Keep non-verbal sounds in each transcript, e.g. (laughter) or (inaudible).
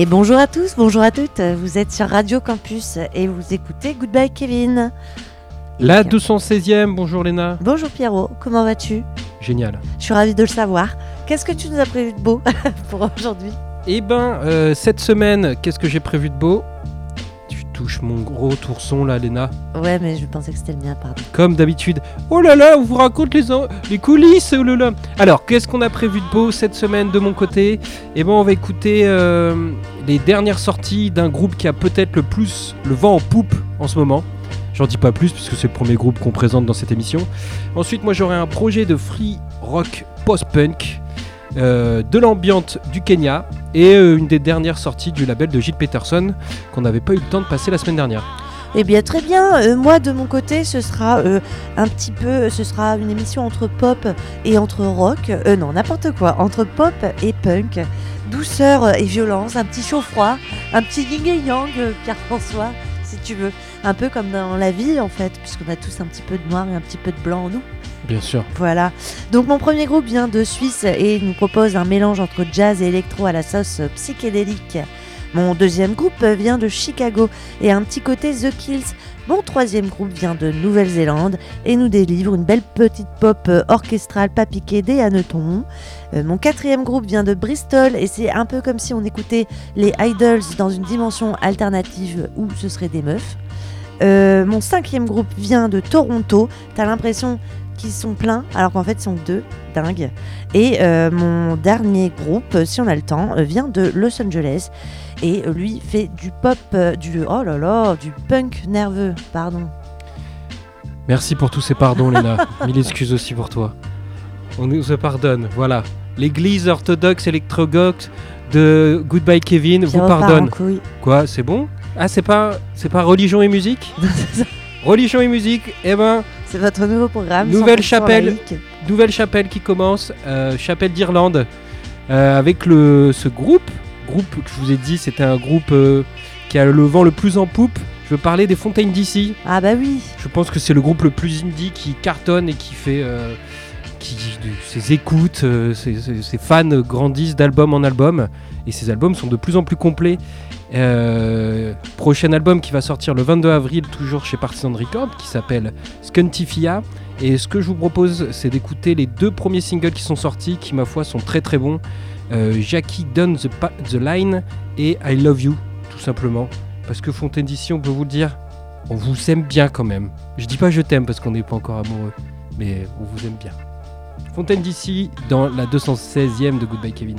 Et bonjour à tous, bonjour à toutes. Vous êtes sur Radio Campus et vous écoutez Goodbye Kevin. La 216e, bonjour Léna. Bonjour Pierrot, comment vas-tu? Génial. Je suis ravie de le savoir. Qu'est-ce que tu nous as prévu de beau (laughs) pour aujourd'hui? Eh ben, euh, cette semaine, qu'est-ce que j'ai prévu de beau? Touches mon gros tourson là, Léna. Ouais, mais je pensais que c'était le mien, pardon. Comme d'habitude. Oh là là, on vous raconte les, les coulisses, oh là là. Alors, qu'est-ce qu'on a prévu de beau cette semaine de mon côté? Eh ben, on va écouter euh, les dernières sorties d'un groupe qui a peut-être le plus le vent en poupe en ce moment. J'en dis pas plus puisque c'est le premier groupe qu'on présente dans cette émission. Ensuite, moi j'aurai un projet de free rock post-punk, euh, de l'ambiante du Kenya et euh, une des dernières sorties du label de Gilles Peterson qu'on n'avait pas eu le temps de passer la semaine dernière. Eh bien, très bien. Euh, moi, de mon côté, ce sera un petit peu, ce sera une émission entre pop et entre rock. Non, n'importe quoi. Entre pop et punk. Douceur et violence, un petit chaud-froid, un petit yin et yang, Pierre-François, si tu veux. Un peu comme dans la vie, en fait, puisqu'on a tous un petit peu de noir et un petit peu de blanc en nous. Bien sûr. Voilà. Donc mon premier groupe vient de Suisse et nous propose un mélange entre jazz et électro à la sauce psychédélique. Mon deuxième groupe vient de Chicago et un petit côté The Kills. Mon troisième groupe vient de Nouvelle-Zélande et nous délivre une belle petite pop orchestrale pas piquée des hannetons. Euh, mon quatrième groupe vient de Bristol et c'est un peu comme si on écoutait les Idols dans une dimension alternative où ce serait des meufs. Euh, mon cinquième groupe vient de Toronto. T'as l'impression qu'ils sont pleins alors qu'en fait ils sont deux. Dingue. Et euh, mon dernier groupe, si on a le temps, euh, vient de Los Angeles et euh, lui fait du pop, du oh là là, du punk nerveux, pardon. Merci pour tous ces pardons, Léna. (laughs) Mille excuses aussi pour toi. On nous se pardonne, voilà. L'église orthodoxe électrogox de Goodbye Kevin vous Pierrot pardonne. Quoi, c'est bon? Ah, c'est pas, c'est pas religion et musique? (laughs) Religion et musique, eh ben, C'est votre nouveau programme. Nouvelle 100% chapelle. nouvelle chapelle qui commence, euh, chapelle d'Irlande, euh, avec le, ce groupe, groupe que je vous ai dit, c'était un groupe euh, qui a le vent le plus en poupe. Je veux parler des Fontaines d'ici. Ah bah oui. Je pense que c'est le groupe le plus indie qui cartonne et qui fait. qui, ses écoutes, ses, ses- ses fans grandissent d'album en album. Et ces albums sont de plus en plus complets. Euh, prochain album qui va sortir le 22 avril, toujours chez Partisan Records, qui s'appelle Skuntifia. Et ce que je vous propose, c'est d'écouter les deux premiers singles qui sont sortis, qui, ma foi, sont très très bons. Euh, Jackie Done the, the Line et I Love You, tout simplement. Parce que Fontaine d'ici, on peut vous le dire, on vous aime bien quand même. Je dis pas je t'aime parce qu'on n'est pas encore amoureux, mais on vous aime bien. Fontaine d'ici dans la 216e de Goodbye Kevin.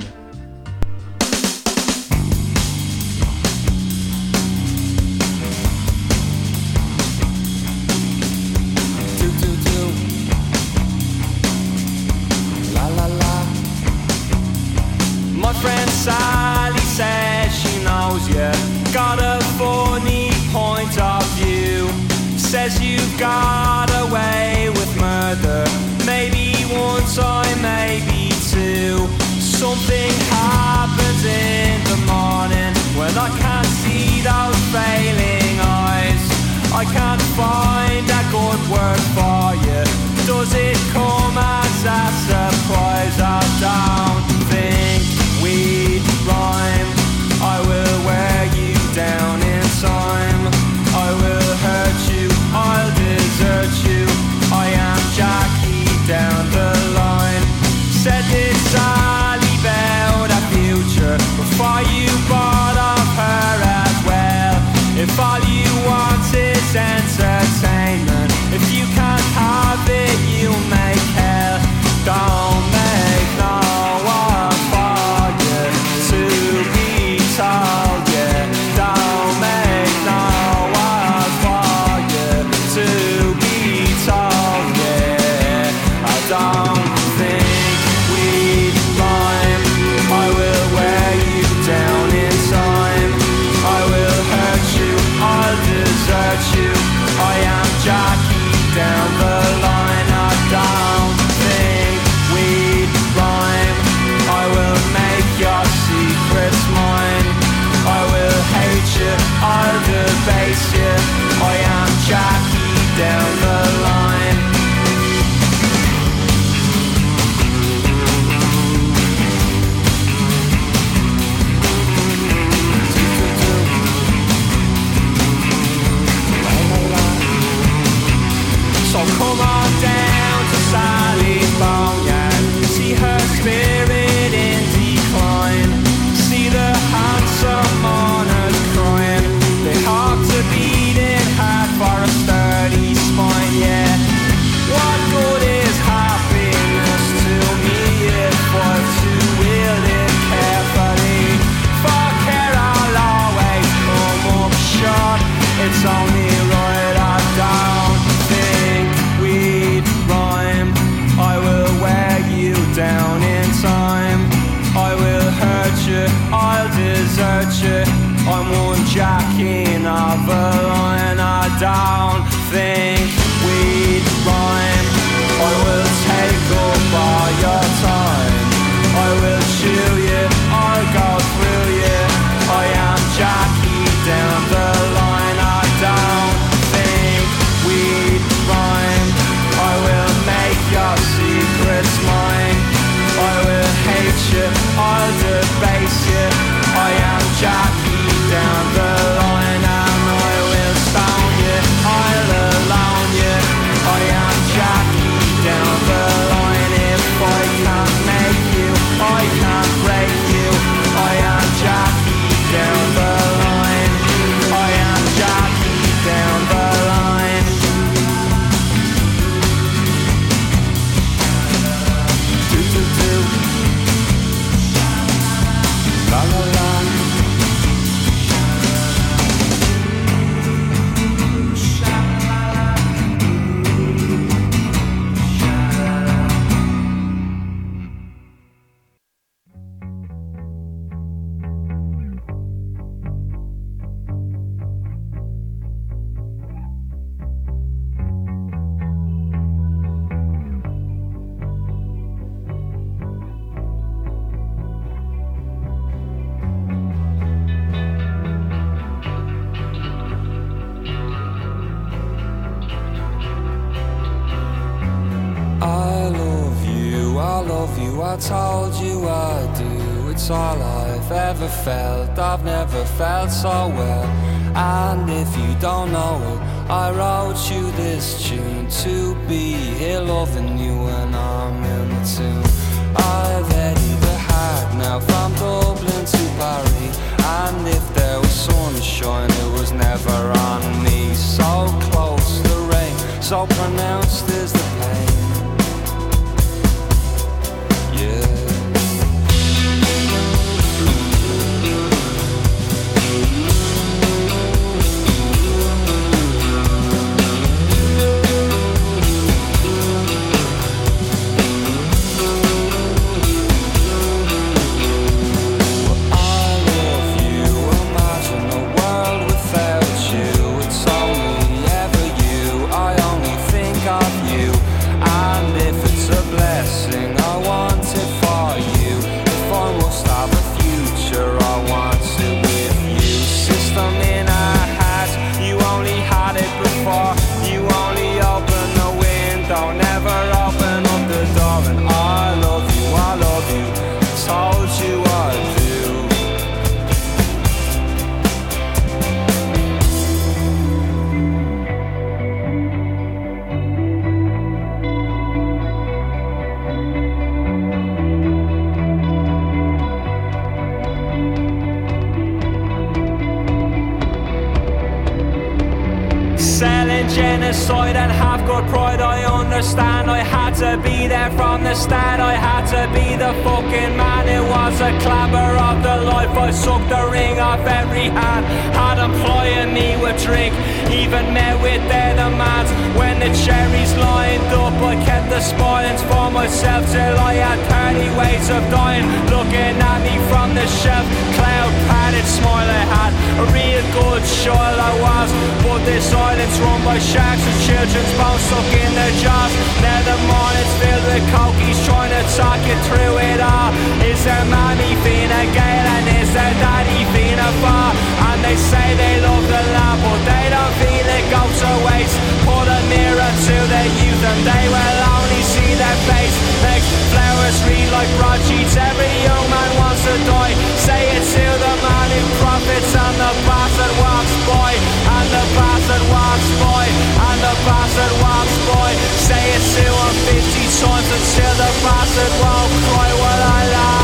To be the fucking man. It was a clamor of the life. I sucked the ring off every hand. Had employing me with drink, even met with their demands. When the cherries lined up, I kept the spoilings for myself till I had 30 ways of dying. Looking at me from the shelf, cloud padded smile I had. A real good child I was, but this island's run by sharks and children's bones stuck in their jaws. Now the morning's filled with cokies trying to talk you through it all. Is there mommy Fina Gale and is there daddy Fina Far? And they say they love the land, but they don't feel it goes to waste. Put a mirror to their youth and they will only see their face. Makes flowers read like broadsheets. Every young man wants to die. Say it to the man who profits and the bastard walks by. And the bastard walks by. And the bastard walks by. Say it to him 50 times until the bastard won't cry. Well, I lie.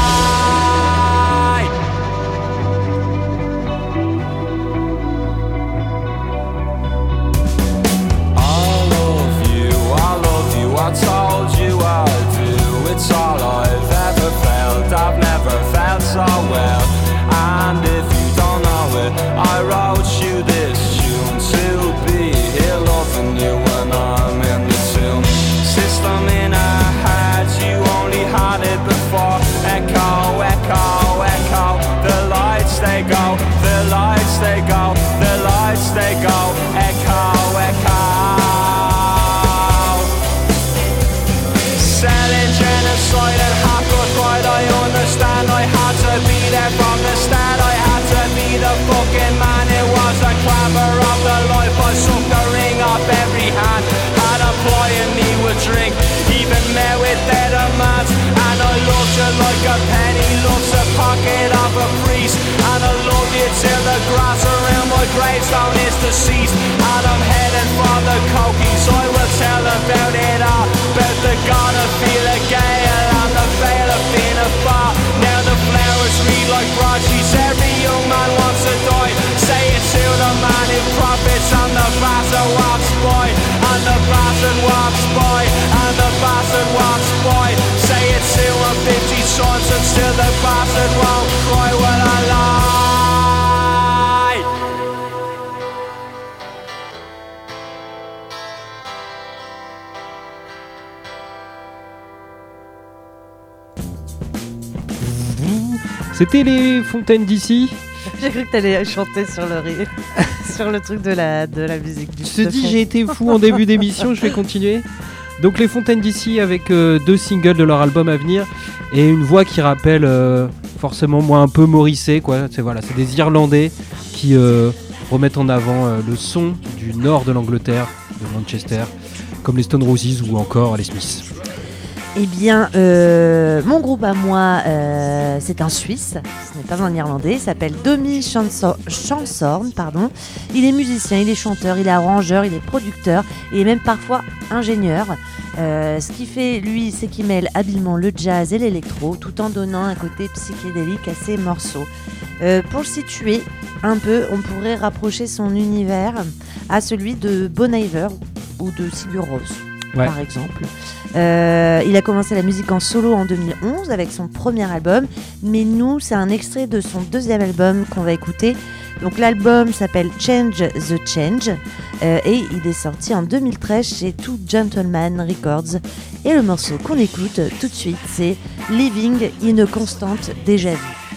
Loved like a penny loves a pocket of a priest. And I love you till the grass around my gravestone is deceased. And I'm heading for the cokies. I will tell about it all. About the god of feel sons and still the bastard won't cry when I lie. C'était les fontaines d'ici. J'ai cru que t'allais chanter sur le rire, (laughs) sur le truc de la, de la musique. du- Je te dis, j'ai été fou en début d'émission, je vais continuer. (laughs) Donc les fontaines d'ici avec euh, deux singles de leur album à venir et une voix qui rappelle euh, forcément moi un peu Morrissey quoi. C'est voilà, c'est des Irlandais qui euh, remettent en avant le son du nord de l'Angleterre, de Manchester, comme les Stone Roses ou encore les Smiths. Eh bien, euh, mon groupe à moi, euh, c'est un Suisse, ce n'est pas un Irlandais, il s'appelle Domi Chanso- Chansorn, pardon. Il est musicien, il est chanteur, il est arrangeur, il est producteur, et même parfois ingénieur. Euh, ce qui fait, lui, c'est qu'il mêle habilement le jazz et l'électro, tout en donnant un côté psychédélique à ses morceaux. Pour le situer un peu, on pourrait rapprocher son univers à celui de Bon ou de Sigur Rós, Par exemple. Euh, il a commencé la musique en solo en 2011 avec son premier album, mais nous, c'est un extrait de son deuxième album qu'on va écouter. Donc l'album s'appelle Change the Change euh, et il est sorti en 2013 chez Two Gentleman Records. Et le morceau qu'on écoute tout de suite, c'est Living in a Constant Déjà Vu.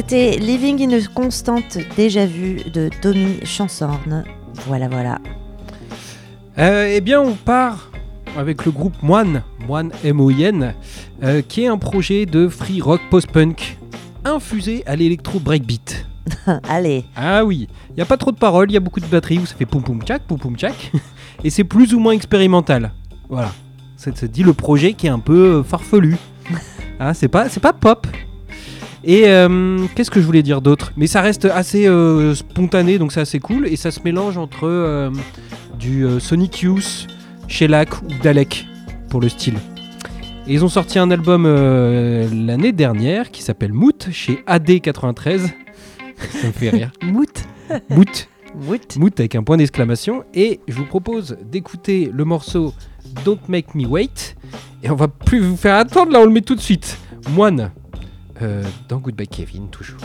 C'était Living in a Constant déjà vu de Tommy Chansorn. Voilà, voilà. Euh, eh bien, on part avec le groupe Moine, Moine M-O-I-N, euh, qui est un projet de free rock post-punk infusé à l'électro breakbeat. (laughs) Allez, Ah oui, il n'y a pas trop de paroles, il y a beaucoup de batteries où ça fait poum poum tchac, poum poum tchac, (laughs) et c'est plus ou moins expérimental. Voilà, c'est dit le projet qui est un peu euh, farfelu. (laughs) Ah, c'est pas, c'est pas pop. Et euh, qu'est-ce que je voulais dire d'autre? Mais ça reste assez euh, spontané, donc c'est assez cool, et ça se mélange entre euh, du Sonic Youth, Shellac ou Dalek pour le style. Et ils ont sorti un album l'année dernière qui s'appelle Moot chez AD93. (laughs) ça me fait rire. mout, Moot. mout. (laughs) Moot avec un point d'exclamation. Et je vous propose d'écouter le morceau Don't Make Me Wait. Et on va plus vous faire attendre, là on le met tout de suite. Moine. Euh, dans Goodbye Kevin, toujours.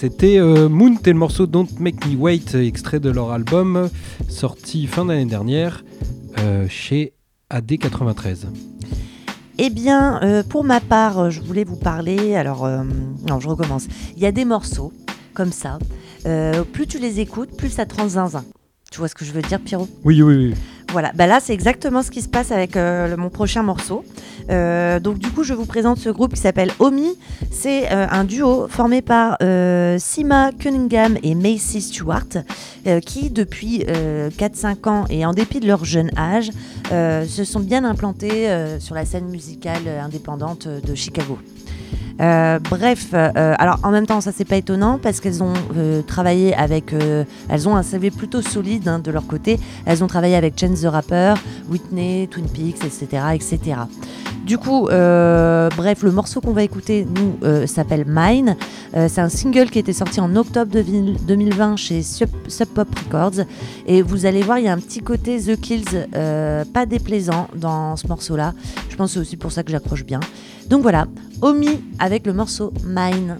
C'était euh, Moon et le morceau Don't Make Me Wait, extrait de leur album sorti fin d'année dernière euh, chez AD93. Eh bien, euh, pour ma part, euh, je voulais vous parler. Alors, non, je recommence. Il y a des morceaux comme ça. plus tu les écoutes, plus ça te rend zinzin. Tu vois ce que je veux dire, Pierrot? Oui, oui, oui. Voilà, bah là c'est exactement ce qui se passe avec euh, mon prochain morceau. Euh, donc du coup je vous présente ce groupe qui s'appelle Omi. C'est euh, un duo formé par Sima Cunningham et Macy Stewart qui depuis euh, 4-5 ans et en dépit de leur jeune âge se sont bien implantés sur la scène musicale indépendante de Chicago. Euh, bref, euh, alors en même temps, ça c'est pas étonnant parce qu'elles ont euh, travaillé avec, elles ont un CV plutôt solide hein, de leur côté. Elles ont travaillé avec Chance the Rapper, Whitney, Twin Peaks, etc., etc. Du coup, bref, le morceau qu'on va écouter, nous, s'appelle Mine. C'est un single qui était sorti en octobre de vi- 2020 chez Sub, Pop Records. Et vous allez voir, il y a un petit côté The Kills pas déplaisant dans ce morceau-là. Je pense que c'est aussi pour ça que j'accroche bien. Donc voilà, Omi avec le morceau Mine.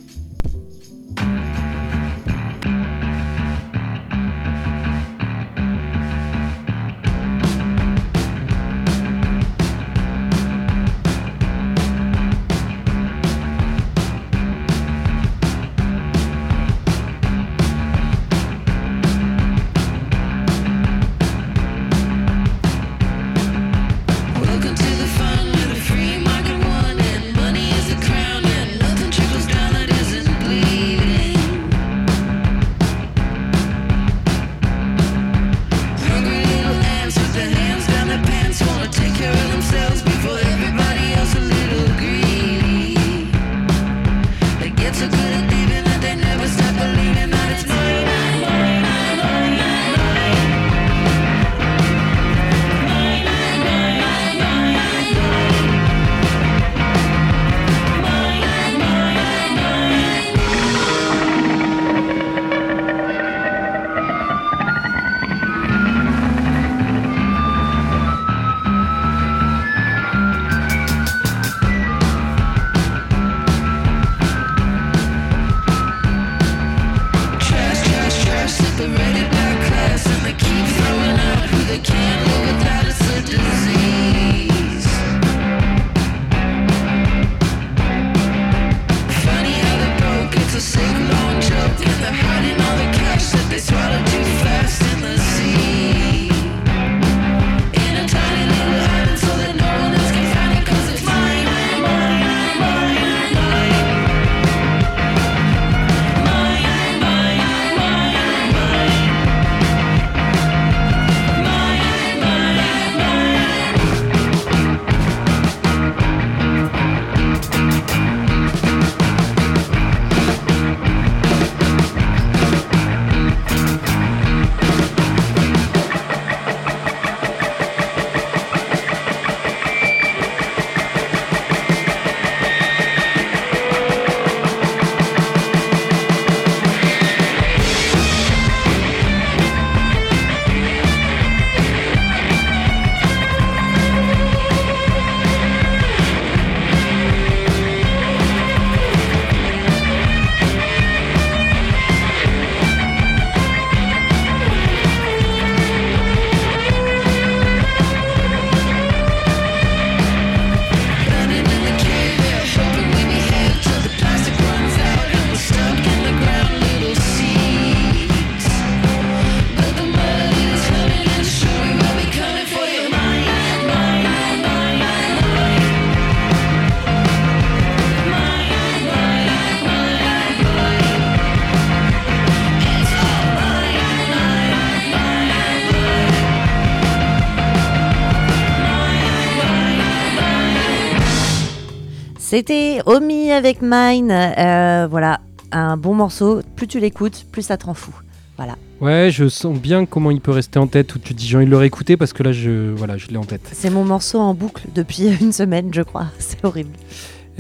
C'était Omi avec Mine. Euh, voilà, un bon morceau. Plus tu l'écoutes, plus ça te rend fou. Voilà. Ouais, je sens bien comment il peut rester en tête. Où tu dis, j'ai envie de le réécouter parce que là, je, voilà, je l'ai en tête. C'est mon morceau en boucle depuis (laughs) une semaine, je crois. (laughs) C'est horrible.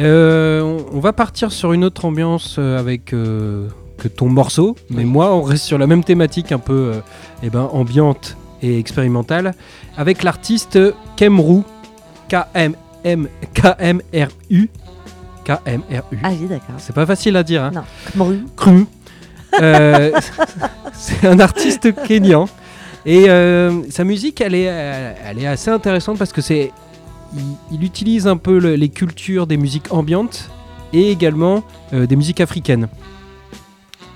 Euh, on, on va partir sur une autre ambiance euh, avec euh, que ton morceau, mais moi, on reste sur la même thématique un peu eh ben, ambiante et expérimentale avec l'artiste Kemru, K-M-M K-M-R-U. Ah oui, d'accord. C'est pas facile à dire, hein. Non, Kmru. Euh, (laughs) c'est un artiste kényan. Et euh, sa musique, elle est, euh, elle est assez intéressante parce que c'est, il, il utilise un peu le- les cultures des musiques ambiantes et également euh, des musiques africaines.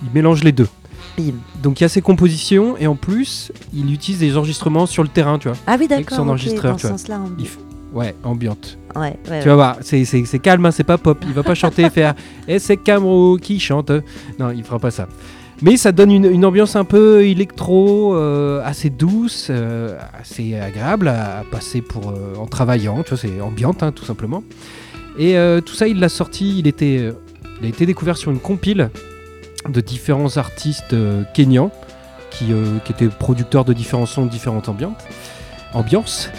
Il mélange les deux. Bim. Donc il y a ses compositions et en plus, il utilise des enregistrements sur le terrain, tu vois. Ah oui, Avec d'accord. son ok, enregistreur, dans tu ce vois. sens-là. on- Il f- Ouais, ambiante. Ouais, ouais, Tu vas voir, c'est, c'est- c'est calme, hein, c'est pas pop. Il va pas chanter et faire (laughs) Et c'est Camro qui chante. Non, il fera pas ça. Mais ça donne une, une ambiance un peu électro, euh, assez douce, euh, assez agréable à, à passer pour, euh, en travaillant. Tu vois, c'est ambiante, hein, tout simplement. Et tout ça, il l'a sorti. Il, était, il a été découvert sur une compile de différents artistes kényans qui, qui étaient producteurs de différents sons, différentes ambiantes, ambiances.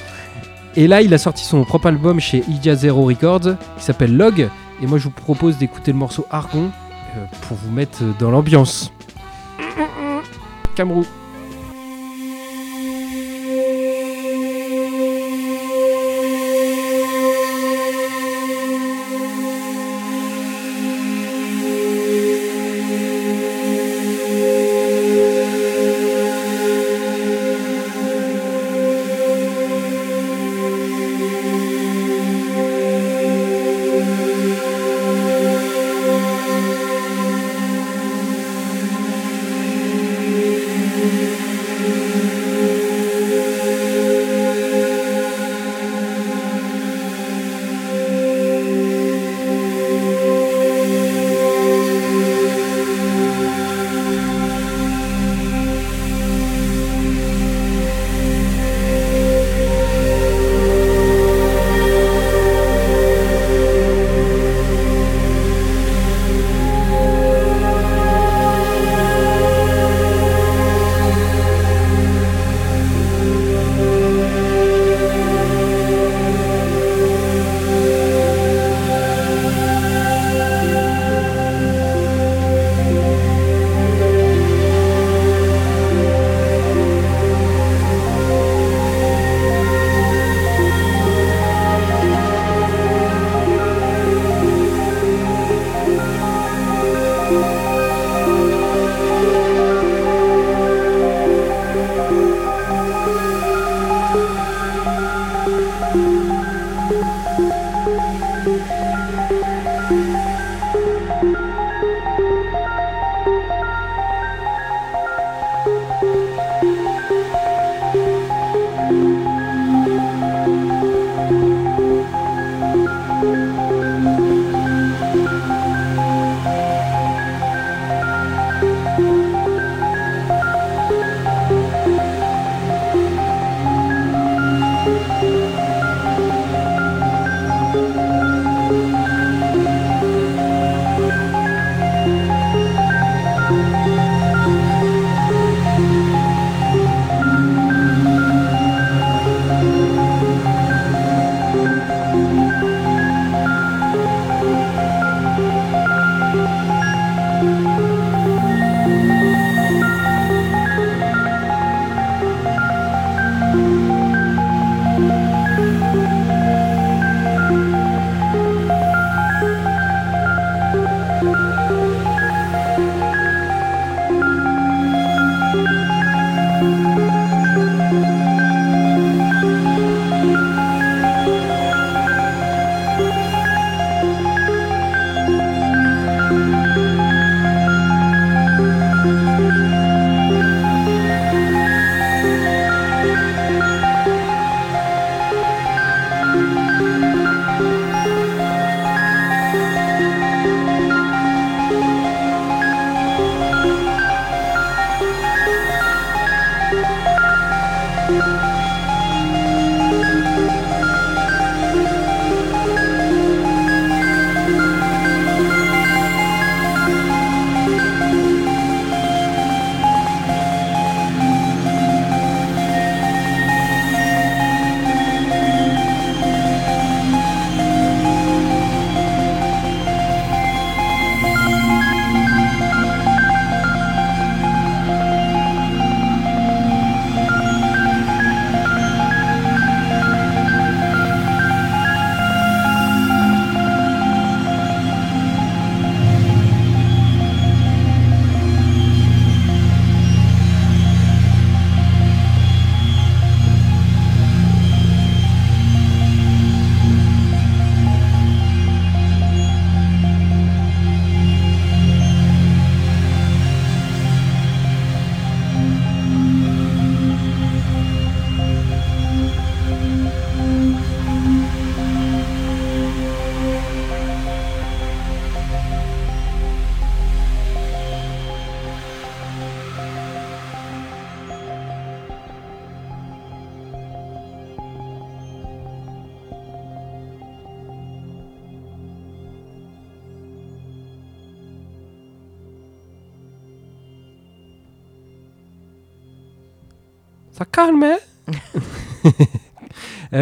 Et là, il a sorti son propre album chez Ija Zero Records qui s'appelle Log. Et moi, je vous propose d'écouter le morceau Argon euh, pour vous mettre dans l'ambiance. Camerou.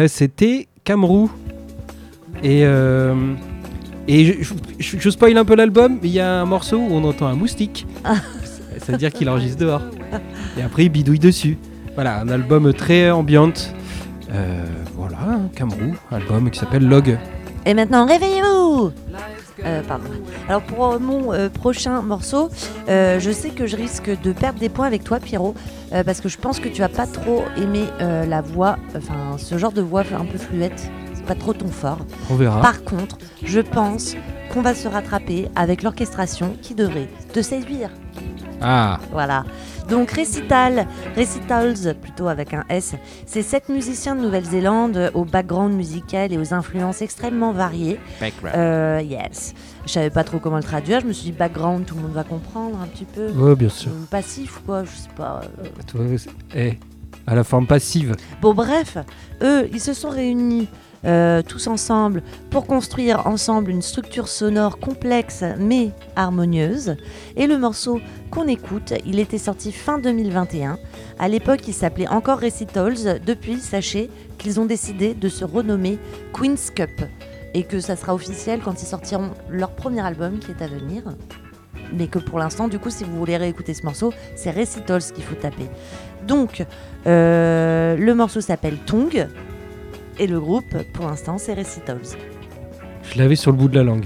Euh, C'était Camrou. Et, euh, et je, je- je spoil un peu l'album, mais il y a un morceau où on entend un moustique. Ça veut dire qu'il enregistre dehors. Et après, il bidouille dessus. Voilà, un album très ambiante. Euh, voilà, Camrou, album qui s'appelle Log. Et maintenant, réveillez-vous Euh, pardon. Alors pour mon euh, prochain morceau, euh, je sais que je risque de perdre des points avec toi, Pierrot, parce que je pense que tu vas pas trop aimer la voix, enfin ce genre de voix un peu fluette. C'est pas trop ton fort. On verra. Par contre, je pense qu'on va se rattraper avec l'orchestration qui devrait te séduire. Ah, Voilà. Donc Recital, Recitals plutôt avec un S, c'est sept musiciens de Nouvelle-Zélande au background musical et aux influences extrêmement variées. Euh, yes. Je savais pas trop comment le traduire, je me suis dit background, tout le monde va comprendre un petit peu. ouais, bien sûr. Euh, Passif ou quoi, je sais pas. euh. Eh, à la forme passive. Bon bref, eux, ils se sont réunis euh, tous ensemble pour construire ensemble une structure sonore complexe mais harmonieuse. Et le morceau qu'on écoute, il était sorti fin 2021. À l'époque, il s'appelait encore Recitals. Depuis, sachez qu'ils ont décidé de se renommer Queen's Cup et que ça sera officiel quand ils sortiront leur premier album qui est à venir. Mais que pour l'instant, du coup, si vous voulez réécouter ce morceau, c'est Recitals qu'il faut taper. Donc, euh, le morceau s'appelle Tongue et le groupe, pour l'instant, c'est Recitals. Je l'avais sur le bout de la langue.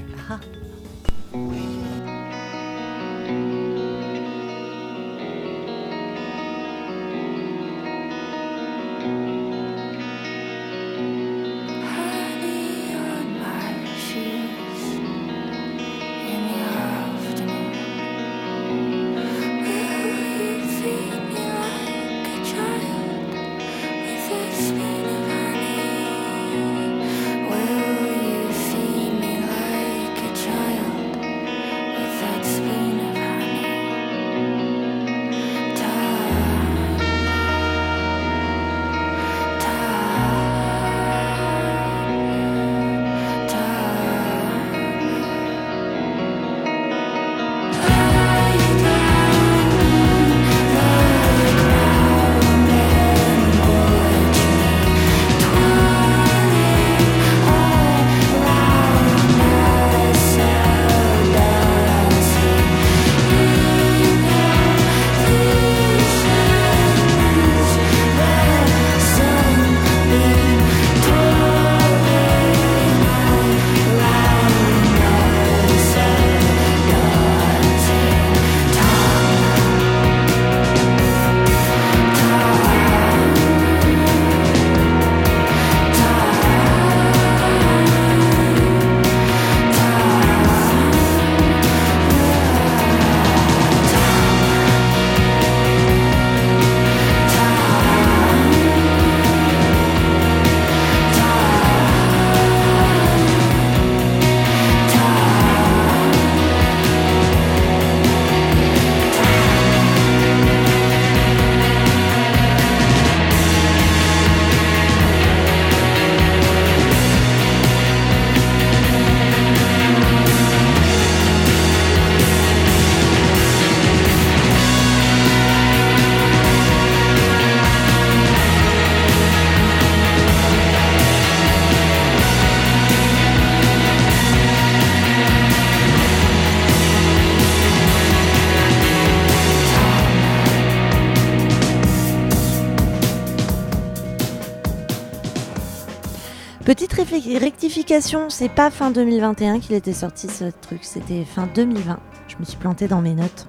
Rectification, c'est pas fin 2021 qu'il était sorti ce truc, c'était fin 2020. Je me suis plantée dans mes notes.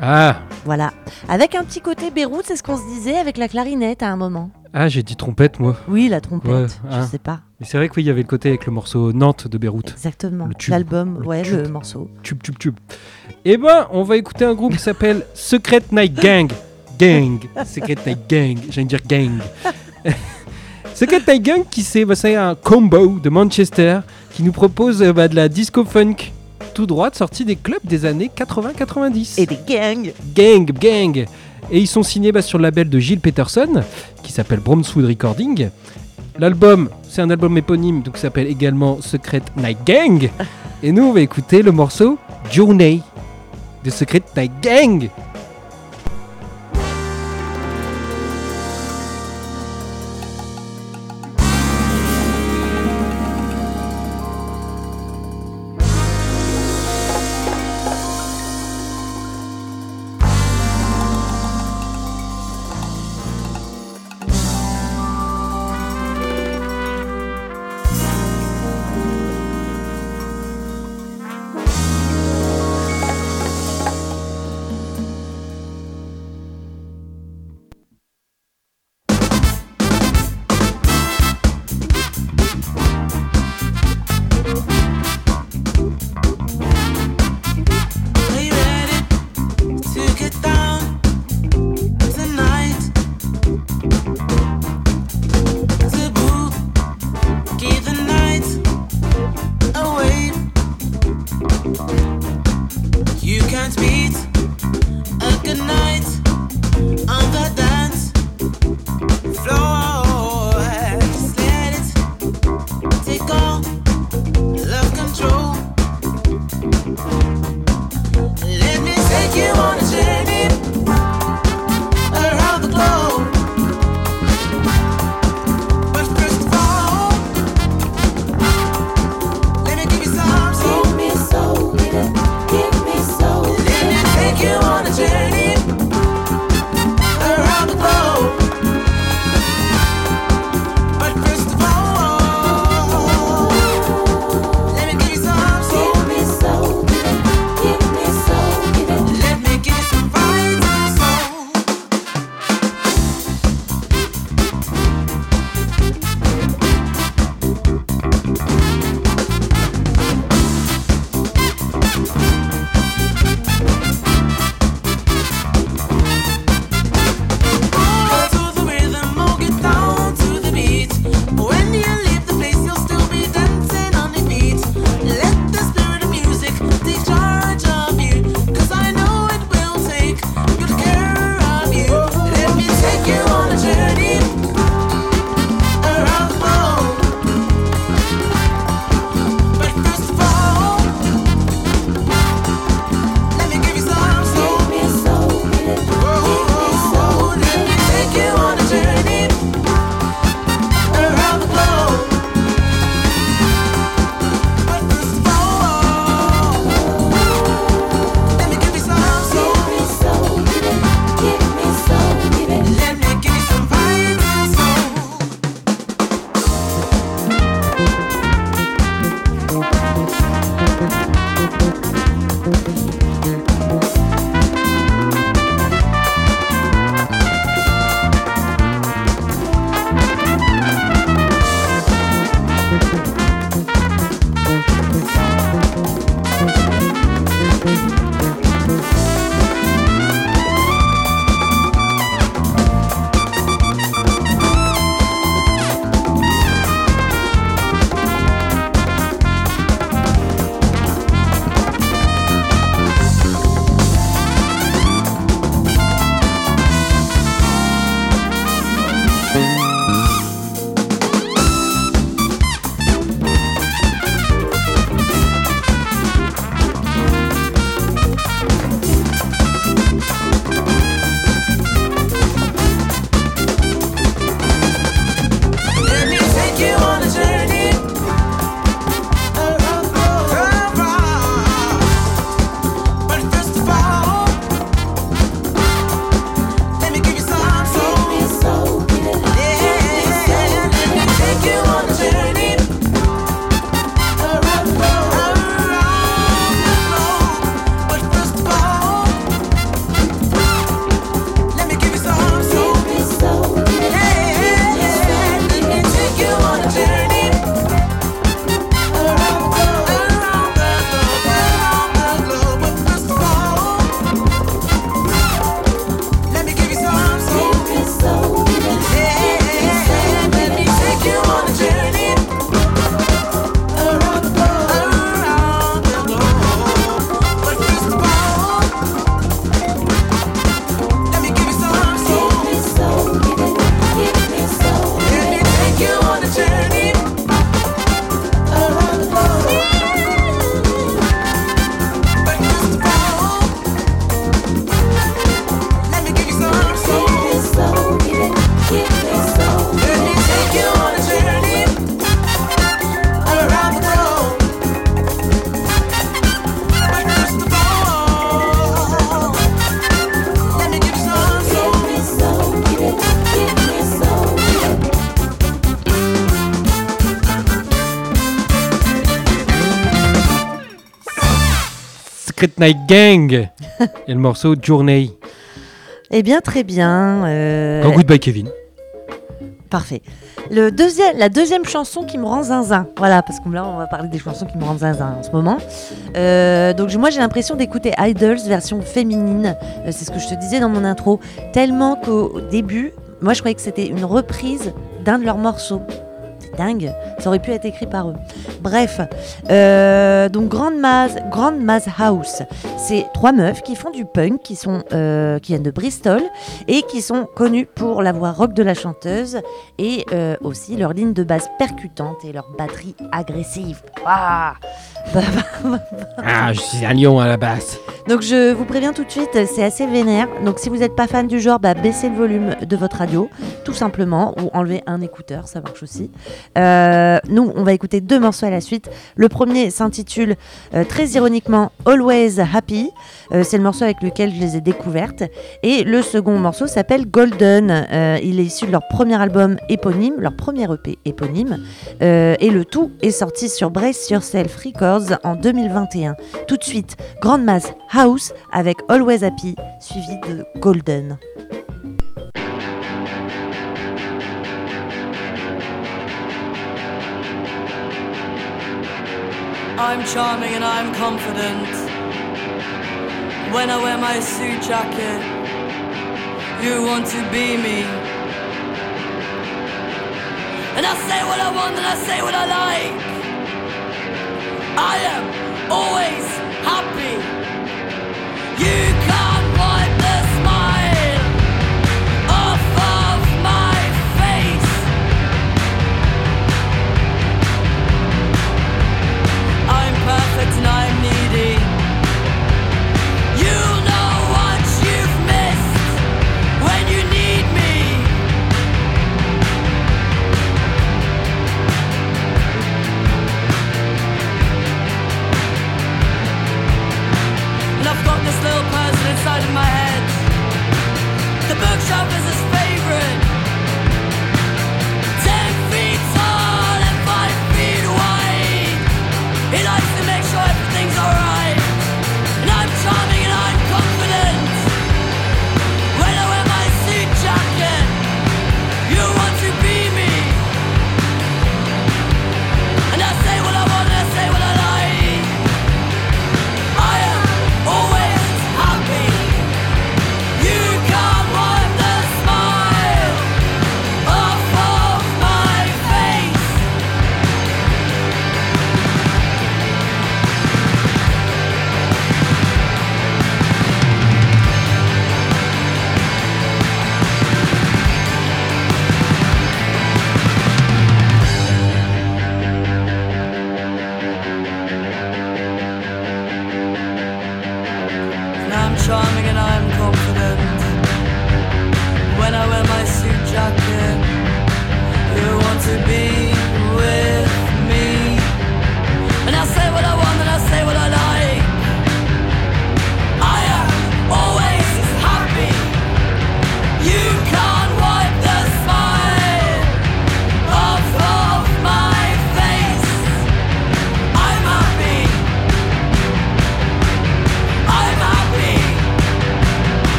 Ah, Voilà. Avec un petit côté Beyrouth, c'est ce qu'on se disait avec la clarinette à un moment. ah j'ai dit trompette, moi. Oui, la trompette, Ouais, je hein. sais pas. Mais c'est vrai que oui, il y avait le côté avec le morceau Nantes de Beyrouth. Exactement. L'album, Le ouais, tube. le morceau. Tube, tube, tube. Eh ben, on va écouter un groupe qui s'appelle Secret Night Gang. Gang. Secret Night Gang. J'allais dire gang. (laughs) Secret Night Gang, qui c'est bah, c'est un combo de Manchester qui nous propose euh, bah, de la disco funk tout droite sortie des clubs des années 80-90. Et des gangs. Gang, gang. Et ils sont signés bah, sur le label de Gilles Peterson, qui s'appelle Bromswood Recording. L'album, c'est un album éponyme, donc s'appelle également Secret Night Gang. Et nous, on va écouter le morceau Journey de Secret Night Gang. pretending Night Gang et le morceau Journey. Eh bien, très bien. Euh... Quand goodbye, Kevin. Parfait. Le deuxième, la deuxième chanson qui me rend zinzin. Voilà, parce que là, on va parler des chansons qui me rendent zinzin en ce moment. Euh, donc, moi, j'ai l'impression d'écouter Idols version féminine. Euh, c'est ce que je te disais dans mon intro. Tellement qu'au début, moi, je croyais que c'était une reprise d'un de leurs morceaux dingue. Ça aurait pu être écrit par eux. Bref, euh, donc Grand Maz, Grand Maz House, c'est trois meufs qui font du punk, qui sont, euh, qui viennent de Bristol et qui sont connues pour la voix rock de la chanteuse et euh, aussi leur ligne de basse percutante et leur batterie agressive. Ah (laughs) Ah, je suis un lion à la basse. donc je vous préviens tout de suite, c'est assez vénère. Donc si vous n'êtes pas fan du genre, bah, baissez le volume de votre radio, tout simplement, ou enlevez un écouteur, ça marche aussi. Euh, nous, on va écouter deux morceaux à la suite. Le premier s'intitule euh, très ironiquement Always Happy. Euh, c'est le morceau avec lequel je les ai découvertes. Et le second morceau s'appelle Golden. Il est issu de leur premier album éponyme, leur premier EP éponyme. Et le tout est sorti sur Brace Yourself Records en 2021. Tout de suite, Grande Mass House avec Always Happy, suivi de Golden. I'm charming and I'm confident. When I wear my suit jacket, you want to be me. And I say what I want and I say what I like. I am always happy. You The bookshelf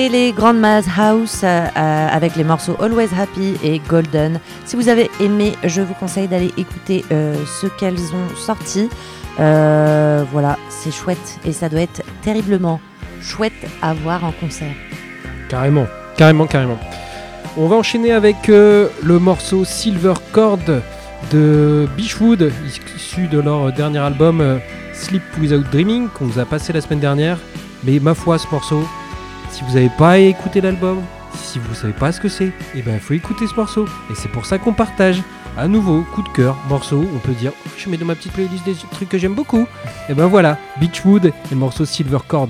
C'était les Grandma's House euh, avec les morceaux Always Happy et Golden. Si vous avez aimé, je vous conseille d'aller écouter euh, ce qu'elles ont sorti. Euh, voilà, c'est chouette et ça doit être terriblement chouette à voir en concert. Carrément, carrément, carrément. On va enchaîner avec le morceau Silver Cord de Beachwood, issu de leur dernier album Sleep Without Dreaming, qu'on vous a passé la semaine dernière. Mais ma foi, ce morceau, si vous n'avez pas écouté l'album, si vous savez pas ce que c'est, eh ben il faut écouter ce morceau. Et c'est pour ça qu'on partage. À nouveau, coup de cœur, morceau, on peut dire, Oh, je mets dans ma petite playlist des trucs que j'aime beaucoup. (laughs) Et ben voilà, Beachwood et le morceau Silver Cord.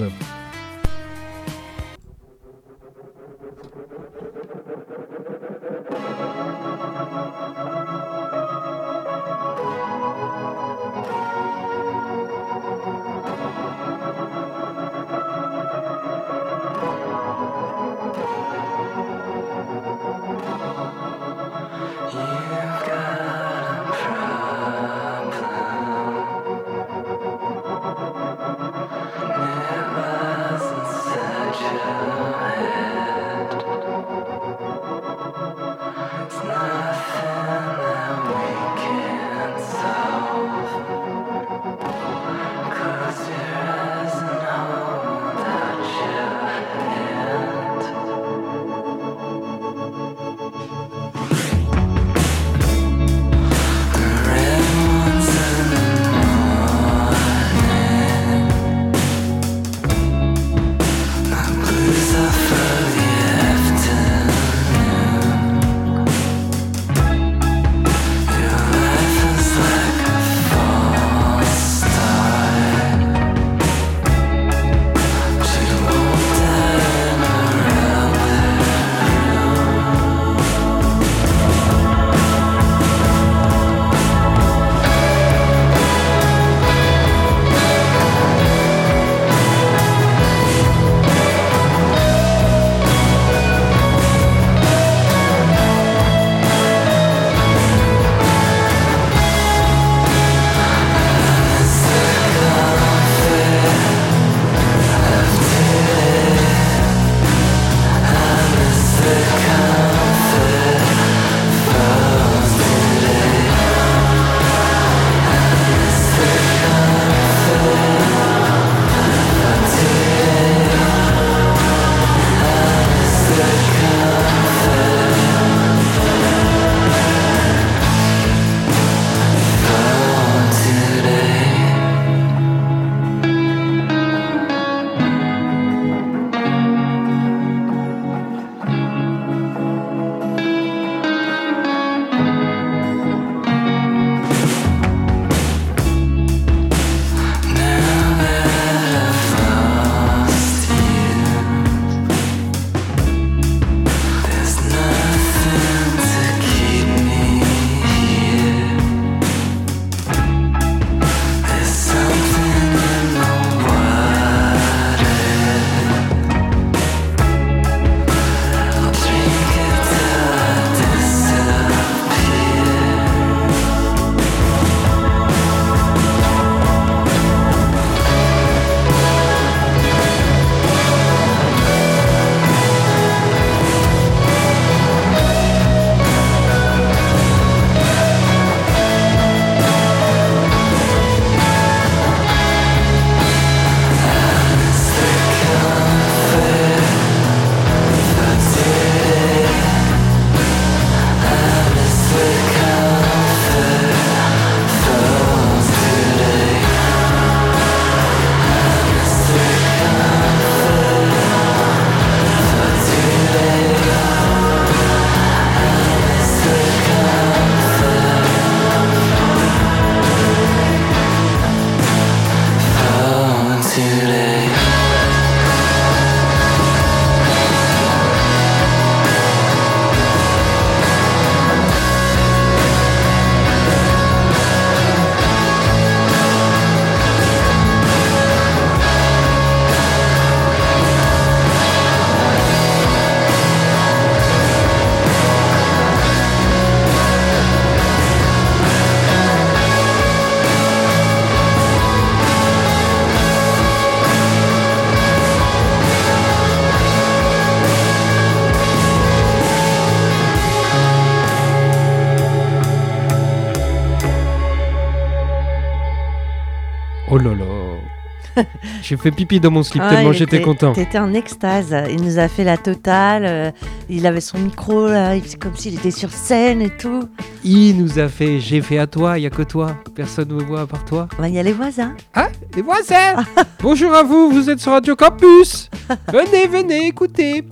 J'ai fait pipi dans mon slip Ah, tellement j'étais content. T'étais en extase. Il nous a fait la totale. euh, il avait son micro là, il faisait comme s'il était sur scène et tout. Il nous a fait j'ai fait à toi, il y a que toi. Personne ne me voit à part toi. Il y a les voisins. Ah, les voisins Bonjour à vous, vous êtes sur Radio Campus (laughs) Venez, venez, écoutez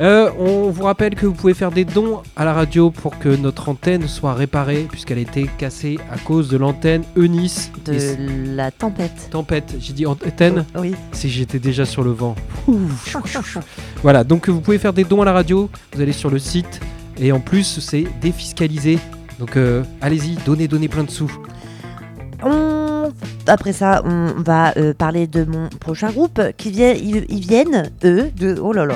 Euh, on vous rappelle que vous pouvez faire des dons à la radio pour que notre antenne soit réparée, puisqu'elle a été cassée à cause de l'antenne Eunice. De Et la tempête. tempête, j'ai dit antenne Oui. si j'étais déjà sur le vent. voilà, donc vous pouvez faire des dons à la radio, vous allez sur le site, et en plus c'est défiscalisé. Donc euh, allez-y, donnez, donnez plein de sous. On- Après ça, on va euh, parler de mon prochain groupe qui vient, ils, ils viennent, eux, de. Oh là là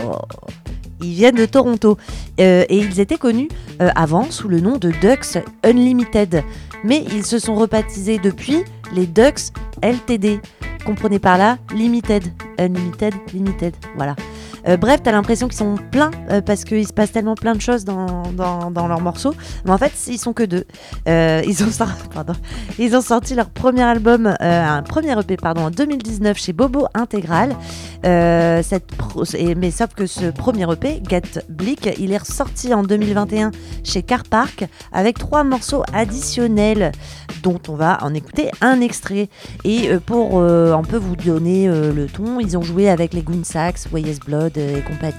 Ils viennent de Toronto. Euh, et ils étaient connus euh, avant sous le nom de Ducks Unlimited. Mais ils se sont rebaptisés depuis les Ducks LTD. Comprenez par là Limited. Unlimited, Limited. Voilà. Euh, bref, t'as l'impression qu'ils sont pleins euh, parce qu'il se passe tellement plein de choses dans, dans, leurs morceaux. Mais en fait, ils sont que deux. Euh, ils, ont (laughs) sorti, leur premier album, un premier EP pardon, en 2019 chez Bobo Intégral. Mais sauf que ce premier EP, Get Blick, il est ressorti en 2021 chez Car Park avec trois morceaux additionnels dont on va en écouter un extrait. Et pour un peu vous donner le ton, ils ont joué avec les Goon Sax, Way Blood et compagnie.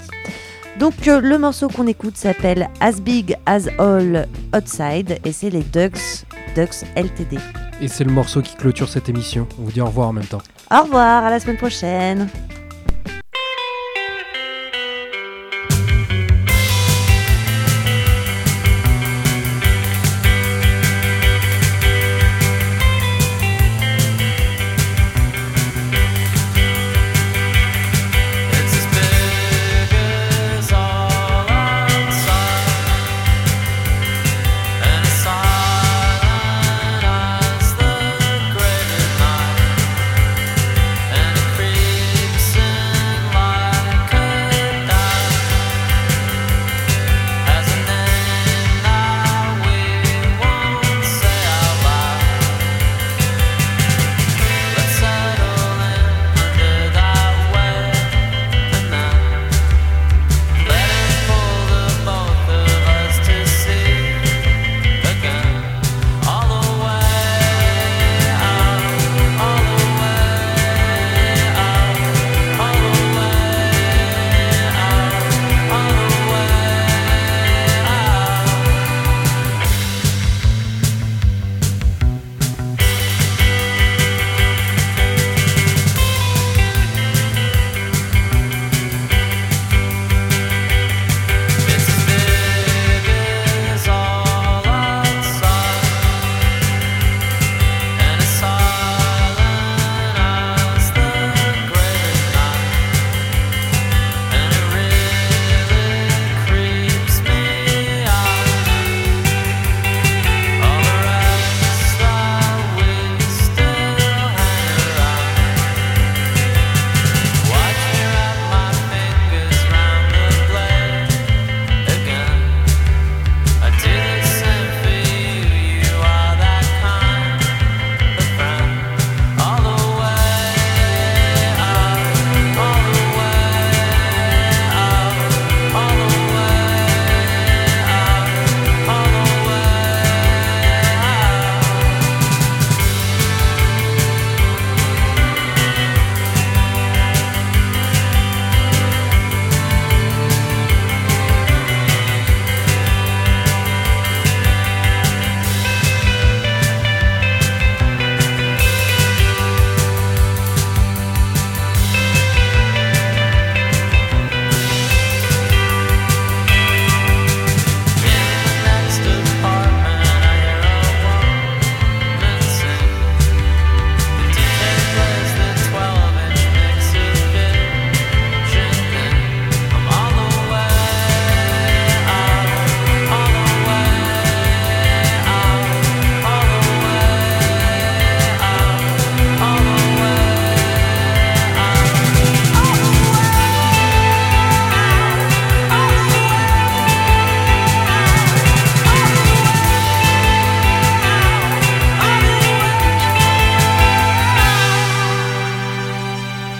Donc euh, le morceau qu'on écoute s'appelle As Big As All Outside et c'est les Ducks, Ducks LTD. Et c'est le morceau qui clôture cette émission. On vous dit au revoir en même temps. Au revoir, à la semaine prochaine.